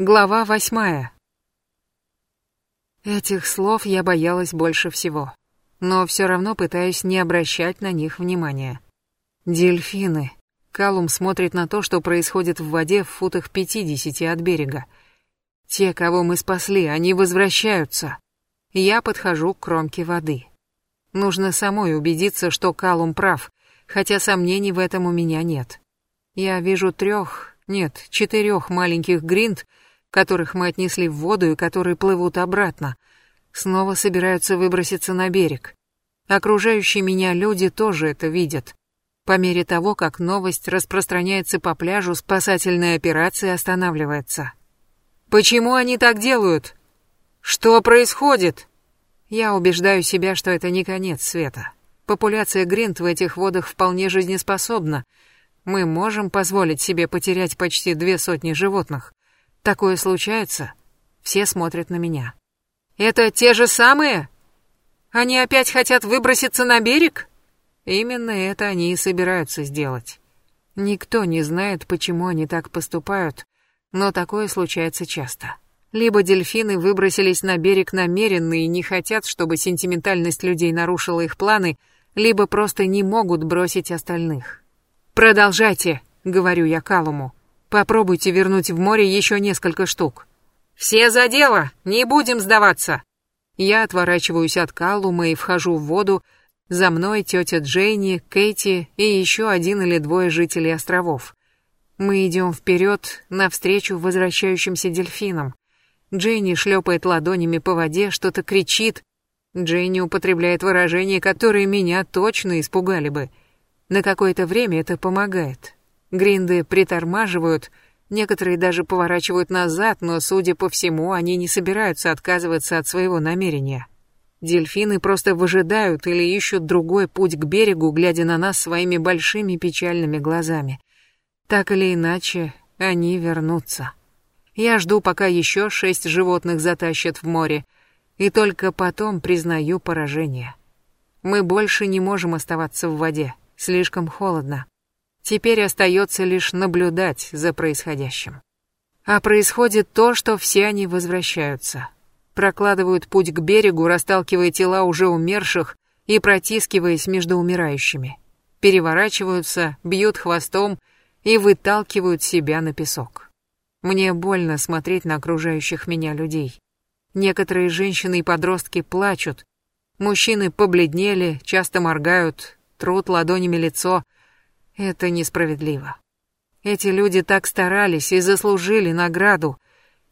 Глава восьмая. Этих слов я боялась больше всего, но все равно пытаюсь не обращать на них внимания. Дельфины. Калум смотрит на то, что происходит в воде в футах пятидесяти от берега. Те, кого мы спасли, они возвращаются. Я подхожу к кромке воды. Нужно самой убедиться, что Калум прав, хотя сомнений в этом у меня нет. Я вижу трех, нет, четырех маленьких гринд, которых мы отнесли в воду и которые плывут обратно, снова собираются выброситься на берег. Окружающие меня люди тоже это видят. По мере того, как новость распространяется по пляжу, спасательная операция останавливается. Почему они так делают? Что происходит? Я убеждаю себя, что это не конец света. Популяция гринд в этих водах вполне жизнеспособна. Мы можем позволить себе потерять почти две сотни животных. Такое случается. Все смотрят на меня. Это те же самые? Они опять хотят выброситься на берег? Именно это они и собираются сделать. Никто не знает, почему они так поступают, но такое случается часто. Либо дельфины выбросились на берег намеренно и не хотят, чтобы сентиментальность людей нарушила их планы, либо просто не могут бросить остальных. «Продолжайте», — говорю я Калуму. Попробуйте вернуть в море еще несколько штук. Все за дело, не будем сдаваться. Я отворачиваюсь от Каллума и вхожу в воду. За мной тетя Джейни, Кейти и еще один или двое жителей островов. Мы идем вперед, навстречу возвращающимся дельфинам. Джейни шлепает ладонями по воде, что-то кричит. Джейни употребляет выражения, которые меня точно испугали бы. На какое-то время это помогает. Гринды притормаживают, некоторые даже поворачивают назад, но, судя по всему, они не собираются отказываться от своего намерения. Дельфины просто выжидают или ищут другой путь к берегу, глядя на нас своими большими печальными глазами. Так или иначе, они вернутся. Я жду, пока еще шесть животных затащат в море, и только потом признаю поражение. Мы больше не можем оставаться в воде, слишком холодно. Теперь остается лишь наблюдать за происходящим. А происходит то, что все они возвращаются. Прокладывают путь к берегу, расталкивая тела уже умерших и протискиваясь между умирающими. Переворачиваются, бьют хвостом и выталкивают себя на песок. Мне больно смотреть на окружающих меня людей. Некоторые женщины и подростки плачут. Мужчины побледнели, часто моргают, трут ладонями лицо — это несправедливо. Эти люди так старались и заслужили награду.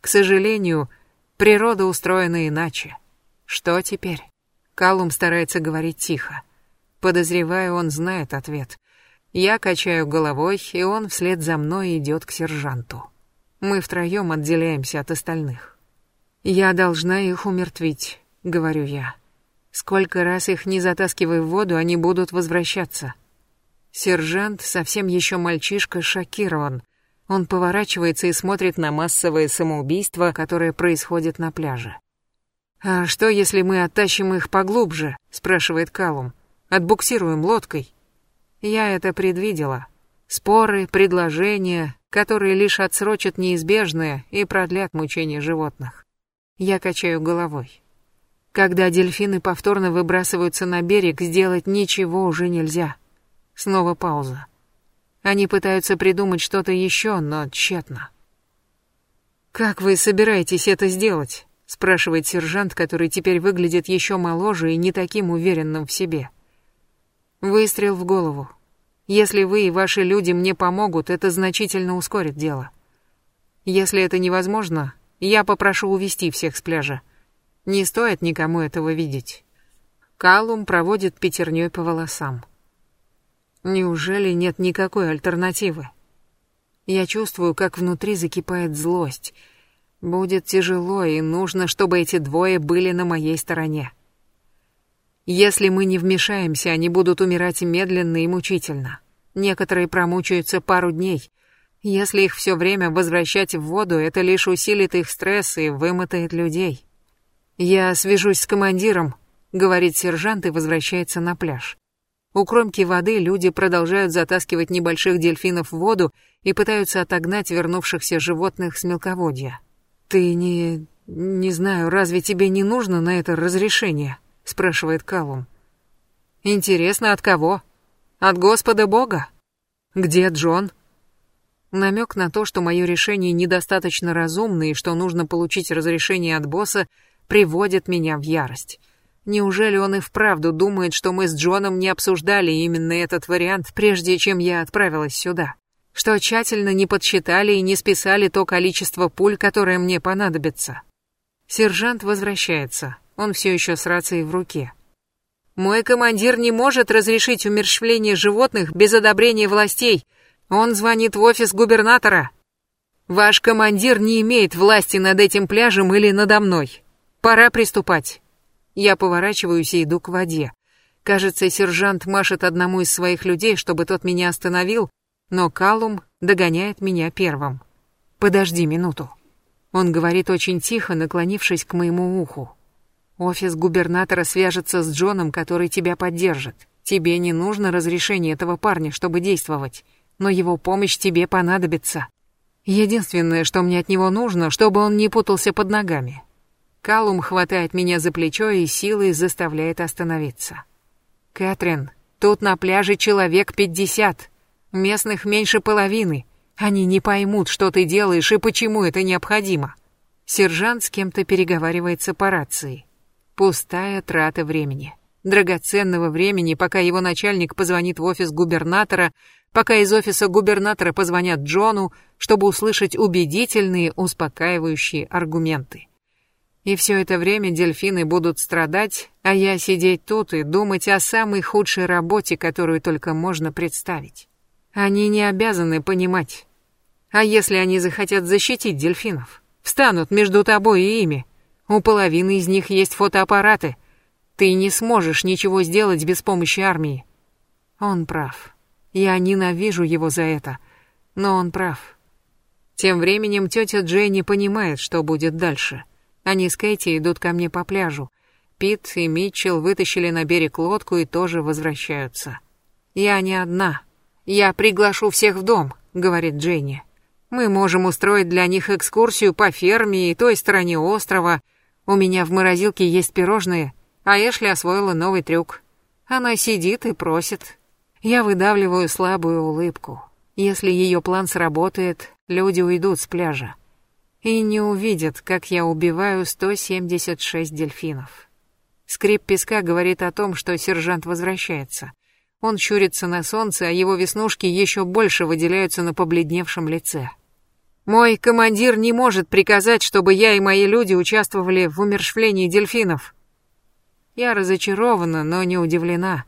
К сожалению, природа устроена иначе. Что теперь? Калум старается говорить тихо. Подозреваю, он знает ответ. Я качаю головой, и он вслед за мной идет к сержанту. Мы втроем отделяемся от остальных. «Я должна их умертвить», — говорю я. «Сколько раз их не затаскивай в воду, они будут возвращаться. Сержант, совсем еще мальчишка, шокирован. Он поворачивается и смотрит на массовое самоубийство, которое происходит на пляже. «А что, если мы оттащим их поглубже?» — спрашивает Калум. «Отбуксируем лодкой». Я это предвидела. Споры, предложения, которые лишь отсрочат неизбежное и продлят мучения животных. Я качаю головой. Когда дельфины повторно выбрасываются на берег, сделать ничего уже нельзя. Снова пауза. Они пытаются придумать что-то еще, но тщетно. «Как вы собираетесь это сделать?» — спрашивает сержант, который теперь выглядит еще моложе и не таким уверенным в себе. Выстрел в голову. Если вы и ваши люди мне помогут, это значительно ускорит дело. Если это невозможно, я попрошу увести всех с пляжа. Не стоит никому этого видеть. Калум проводит пятерней по волосам. Неужели нет никакой альтернативы? Я чувствую, как внутри закипает злость. Будет тяжело, и нужно, чтобы эти двое были на моей стороне. Если мы не вмешаемся, они будут умирать медленно и мучительно. Некоторые промучаются пару дней. Если их все время возвращать в воду, это лишь усилит их стресс и вымотает людей. «Я свяжусь с командиром», — говорит сержант и возвращается на пляж. У кромки воды люди продолжают затаскивать небольших дельфинов в воду и пытаются отогнать вернувшихся животных с мелководья. «Ты не... не знаю, разве тебе не нужно на это разрешение?» — спрашивает Калум. «Интересно, от кого? От Господа Бога? Где Джон?» Намек на то, что мое решение недостаточно разумно и что нужно получить разрешение от босса, приводит меня в ярость. Неужели он и вправду думает, что мы с Джоном не обсуждали именно этот вариант, прежде чем я отправилась сюда? Что тщательно не подсчитали и не списали то количество пуль, которое мне понадобится? Сержант возвращается. Он все еще с рацией в руке. Мой командир не может разрешить умерщвление животных без одобрения властей, он звонит в офис губернатора. Ваш командир не имеет власти над этим пляжем или надо мной. Пора приступать. Я поворачиваюсь и иду к воде. Кажется, сержант машет одному из своих людей, чтобы тот меня остановил, но Калум догоняет меня первым. Подожди минуту. Он говорит очень тихо, наклонившись к моему уху. Офис губернатора свяжется с Джоном, который тебя поддержит. Тебе не нужно разрешение этого парня, чтобы действовать но его помощь тебе понадобится. Единственное, что мне от него нужно, чтобы он не путался под ногами. Калум хватает меня за плечо и силой заставляет остановиться. Кэтрин, тут на пляже человек пятьдесят. Местных меньше половины. Они не поймут, что ты делаешь и почему это необходимо. Сержант с кем-то переговаривается по рации. Пустая трата времени. Драгоценного времени, пока его начальник позвонит в офис губернатора, пока из офиса губернатора позвонят Джону, чтобы услышать убедительные, успокаивающие аргументы. И все это время дельфины будут страдать, а я сидеть тут и думать о самой худшей работе, которую только можно представить. Они не обязаны понимать. А если они захотят защитить дельфинов? Встанут между тобой и ими. У половины из них есть фотоаппараты. Ты не сможешь ничего сделать без помощи армии. Он прав. Я ненавижу его за это, но он прав. Тем временем тетя Дженни понимает, что будет дальше. Они с Кэти идут ко мне по пляжу. Пит и Митчелл вытащили на берег лодку и тоже возвращаются. «Я не одна. Я приглашу всех в дом», — говорит Дженни. «Мы можем устроить для них экскурсию по ферме и той стороне острова. У меня в морозилке есть пирожные, а Эшли освоила новый трюк. Она сидит и просит, я выдавливаю слабую улыбку. Если ее план сработает, люди уйдут с пляжа. И не увидят, как я убиваю 176 дельфинов. Скрип песка говорит о том, что сержант возвращается. Он щурится на солнце, а его веснушки еще больше выделяются на побледневшем лице. «Мой командир не может приказать, чтобы я и мои люди участвовали в умершвлении дельфинов». Я разочарована, но не удивлена.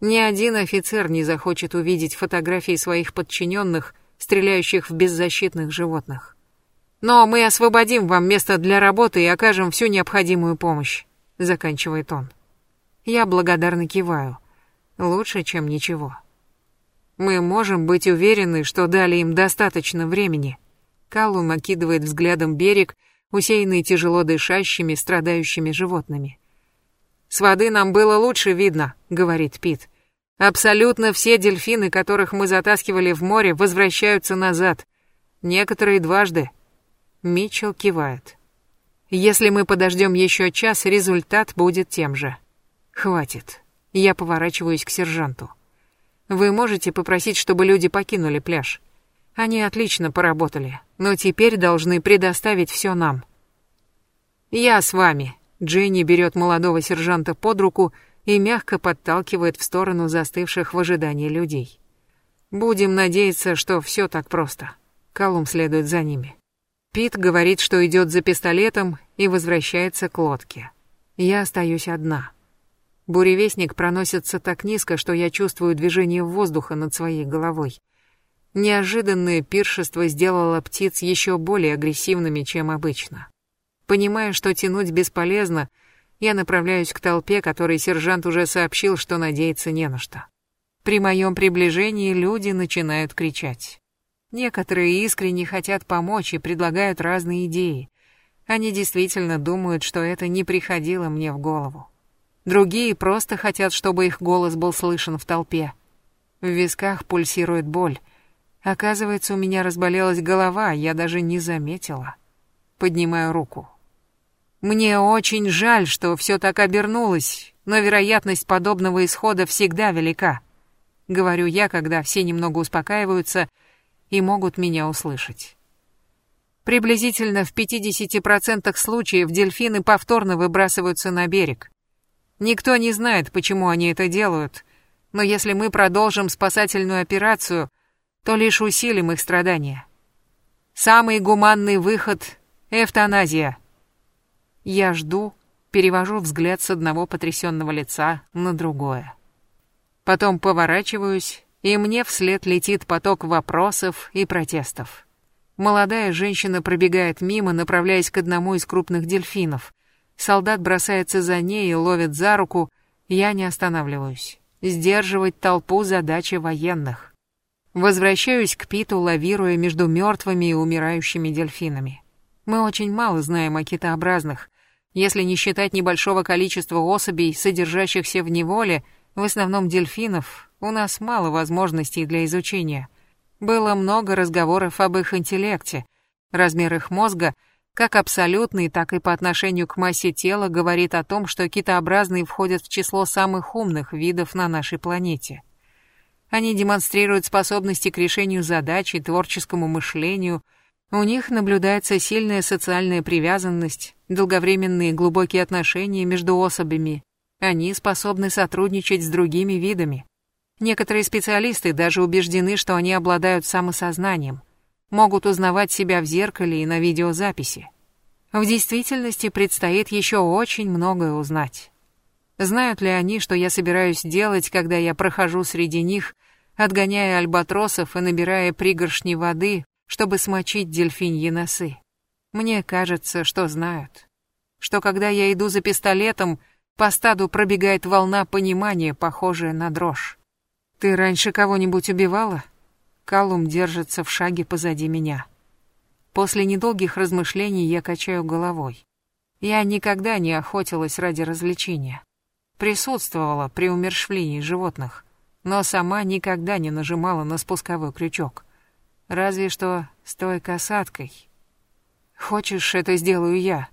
Ни один офицер не захочет увидеть фотографии своих подчиненных, стреляющих в беззащитных животных. Но мы освободим вам место для работы и окажем всю необходимую помощь, заканчивает он. Я благодарно киваю. Лучше, чем ничего. Мы можем быть уверены, что дали им достаточно времени. Каллум окидывает взглядом берег, усеянный тяжело дышащими, страдающими животными. «С воды нам было лучше видно», — говорит Пит. «Абсолютно все дельфины, которых мы затаскивали в море, возвращаются назад. Некоторые дважды». Митчелл кивает. «Если мы подождем еще час, результат будет тем же». «Хватит». Я поворачиваюсь к сержанту. «Вы можете попросить, чтобы люди покинули пляж?» Они отлично поработали, но теперь должны предоставить все нам. «Я с вами», Дженни берет молодого сержанта под руку и мягко подталкивает в сторону застывших в ожидании людей. Будем надеяться, что все так просто. Колум следует за ними. Пит говорит, что идет за пистолетом и возвращается к лодке. Я остаюсь одна. Буревестник проносится так низко, что я чувствую движение воздуха над своей головой. Неожиданное пиршество сделало птиц еще более агрессивными, чем обычно. Понимая, что тянуть бесполезно, я направляюсь к толпе, которой сержант уже сообщил, что надеяться не на что. При моем приближении люди начинают кричать. Некоторые искренне хотят помочь и предлагают разные идеи. Они действительно думают, что это не приходило мне в голову. Другие просто хотят, чтобы их голос был слышен в толпе. В висках пульсирует боль. Оказывается, у меня разболелась голова, я даже не заметила. поднимаю руку. Мне очень жаль, что все так обернулось, но вероятность подобного исхода всегда велика. Говорю я, когда все немного успокаиваются и могут меня услышать. Приблизительно в 50% случаев дельфины повторно выбрасываются на берег. Никто не знает, почему они это делают, но если мы продолжим спасательную операцию, то лишь усилим их страдания. Самый гуманный выход — эвтаназия. Я жду, перевожу взгляд с одного потрясенного лица на другое. Потом поворачиваюсь, и мне вслед летит поток вопросов и протестов. Молодая женщина пробегает мимо, направляясь к одному из крупных дельфинов. Солдат бросается за ней и ловит за руку. Я не останавливаюсь. Сдерживать толпу задача военных. Возвращаюсь к Питу, лавируя между мертвыми и умирающими дельфинами. Мы очень мало знаем о китообразных. Если не считать небольшого количества особей, содержащихся в неволе, в основном дельфинов, у нас мало возможностей для изучения. Было много разговоров об их интеллекте. Размер их мозга, как абсолютный, так и по отношению к массе тела, говорит о том, что китообразные входят в число самых умных видов на нашей планете. Они демонстрируют способности к решению задач и творческому мышлению. У них наблюдается сильная социальная привязанность, долговременные глубокие отношения между особями. Они способны сотрудничать с другими видами. Некоторые специалисты даже убеждены, что они обладают самосознанием, могут узнавать себя в зеркале и на видеозаписи. В действительности предстоит еще очень многое узнать. Знают ли они, что я собираюсь делать, когда я прохожу среди них, отгоняя альбатросов и набирая пригоршни воды, чтобы смочить дельфиньи носы? Мне кажется, что знают. Что когда я иду за пистолетом, по стаду пробегает волна понимания, похожая на дрожь. «Ты раньше кого-нибудь убивала?» Калум держится в шаге позади меня. После недолгих размышлений я качаю головой. Я никогда не охотилась ради развлечения присутствовала при умершвлении животных, но сама никогда не нажимала на спусковой крючок. Разве что с той касаткой. Хочешь, это сделаю я?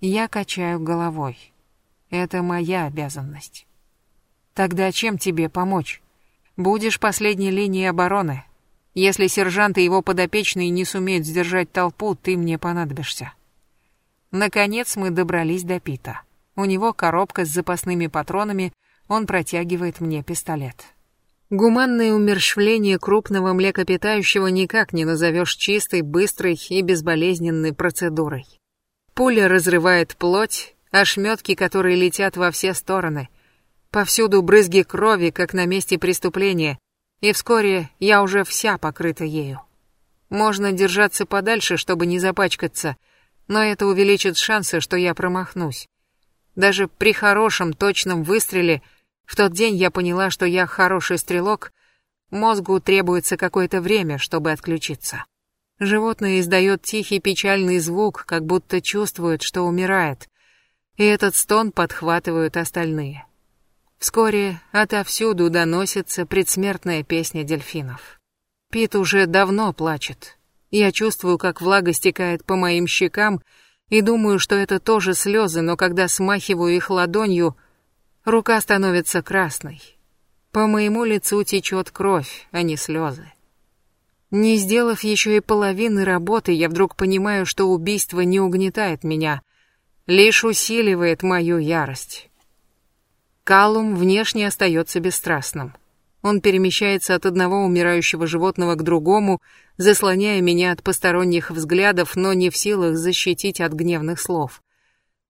Я качаю головой. Это моя обязанность. Тогда чем тебе помочь? Будешь последней линией обороны. Если сержант и его подопечные не сумеют сдержать толпу, ты мне понадобишься. Наконец мы добрались до Пита. У него коробка с запасными патронами, он протягивает мне пистолет. Гуманное умерщвление крупного млекопитающего никак не назовешь чистой, быстрой и безболезненной процедурой. Пуля разрывает плоть, ошметки, которые летят во все стороны. Повсюду брызги крови, как на месте преступления, и вскоре я уже вся покрыта ею. Можно держаться подальше, чтобы не запачкаться, но это увеличит шансы, что я промахнусь. Даже при хорошем точном выстреле, в тот день я поняла, что я хороший стрелок, мозгу требуется какое-то время, чтобы отключиться. Животное издает тихий печальный звук, как будто чувствует, что умирает, и этот стон подхватывают остальные. Вскоре отовсюду доносится предсмертная песня дельфинов. Пит уже давно плачет. Я чувствую, как влага стекает по моим щекам, и думаю, что это тоже слезы, но когда смахиваю их ладонью, рука становится красной. По моему лицу течет кровь, а не слезы. Не сделав еще и половины работы, я вдруг понимаю, что убийство не угнетает меня, лишь усиливает мою ярость. Калум внешне остается бесстрастным. Он перемещается от одного умирающего животного к другому, заслоняя меня от посторонних взглядов, но не в силах защитить от гневных слов.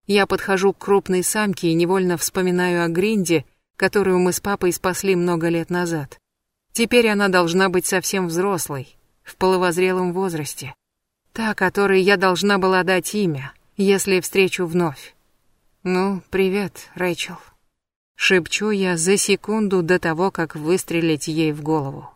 Я подхожу к крупной самке и невольно вспоминаю о Гринде, которую мы с папой спасли много лет назад. Теперь она должна быть совсем взрослой, в половозрелом возрасте. Та, которой я должна была дать имя, если встречу вновь. Ну, привет, Рэйчел. Шепчу я за секунду до того, как выстрелить ей в голову.